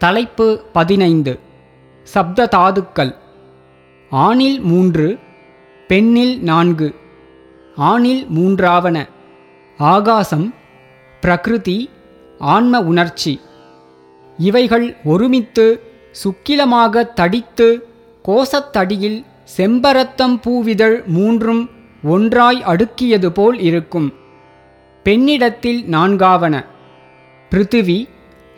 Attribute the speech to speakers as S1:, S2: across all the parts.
S1: தலைப்பு பதினைந்து. சப்த தாதுக்கள். ஆணில் மூன்று பெண்ணில் நான்கு. ஆணில் மூன்றாவன. ஆகாசம் பிரகிருதி ஆன்ம உணர்ச்சி. இவைகள் ஒருமித்து சுக்கிலமாக தடித்து கோசத்தடியில் செம்பரத்தம் பூவிதழ் மூன்றும் ஒன்றாய் அடுக்கியது போல் இருக்கும். பெண்ணிடத்தில் நான்காவன. பிருத்திவி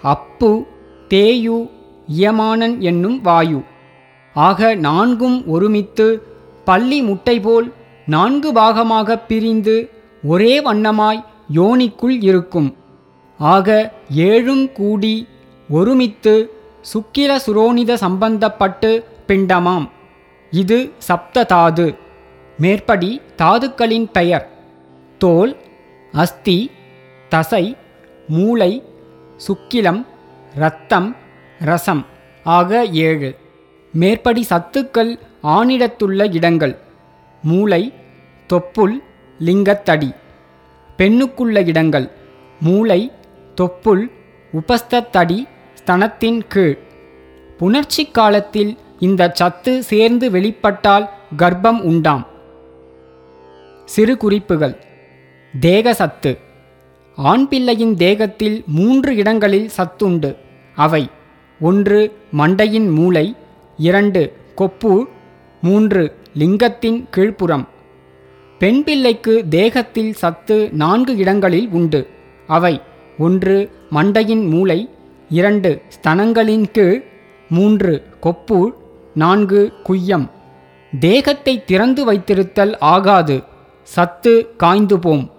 S1: அப்பு தேயு இயமானன் என்னும் வாயு. ஆக நான்கும் ஒருமித்து பள்ளி முட்டை போல் நான்கு பாகமாகப் பிரிந்து ஒரே வண்ணமாய் யோனிக்குள் இருக்கும். ஆக ஏழும் கூடி ஒருமித்து சுக்கிர சுரோனித சம்பந்தப்பட்டு பிண்டமாம். இது சப்த தாது. மேற்படி தாதுக்களின் பெயர். தோல் அஸ்தி தசை மூளை சுக்கிலம் இரத்தம் ரசம் ஆக ஏழு. மேற்படி சத்துக்கள் ஆணிடத்துள்ள இடங்கள். மூளை தொப்புள் லிங்கத்தடி. பெண்ணுக்குள்ள இடங்கள். மூளை தொப்புள் உபஸ்தத்தடி ஸ்தனத்தின் கீழ். புணர்ச்சி காலத்தில் இந்த சத்து சேர்ந்து வெளிப்பட்டால் கர்ப்பம் உண்டாம். சிறு குறிப்புகள். தேக சத்து. ஆண் பிள்ளையின் தேகத்தில் மூன்று இடங்களில் சத்துண்டு. அவை ஒன்று மண்டையின் மூளை இரண்டு கொப்பு மூன்று லிங்கத்தின் கீழ்ப்புறம். பெண் பிள்ளைக்கு தேகத்தில் சத்து நான்கு இடங்களில் உண்டு. அவை ஒன்று மண்டையின் மூளை இரண்டு ஸ்தனங்களின் கீழ் மூன்று கொப்பு நான்கு குய்யம். தேகத்தை திறந்து வைத்திருத்தல் ஆகாது. சத்து காய்ந்து போம்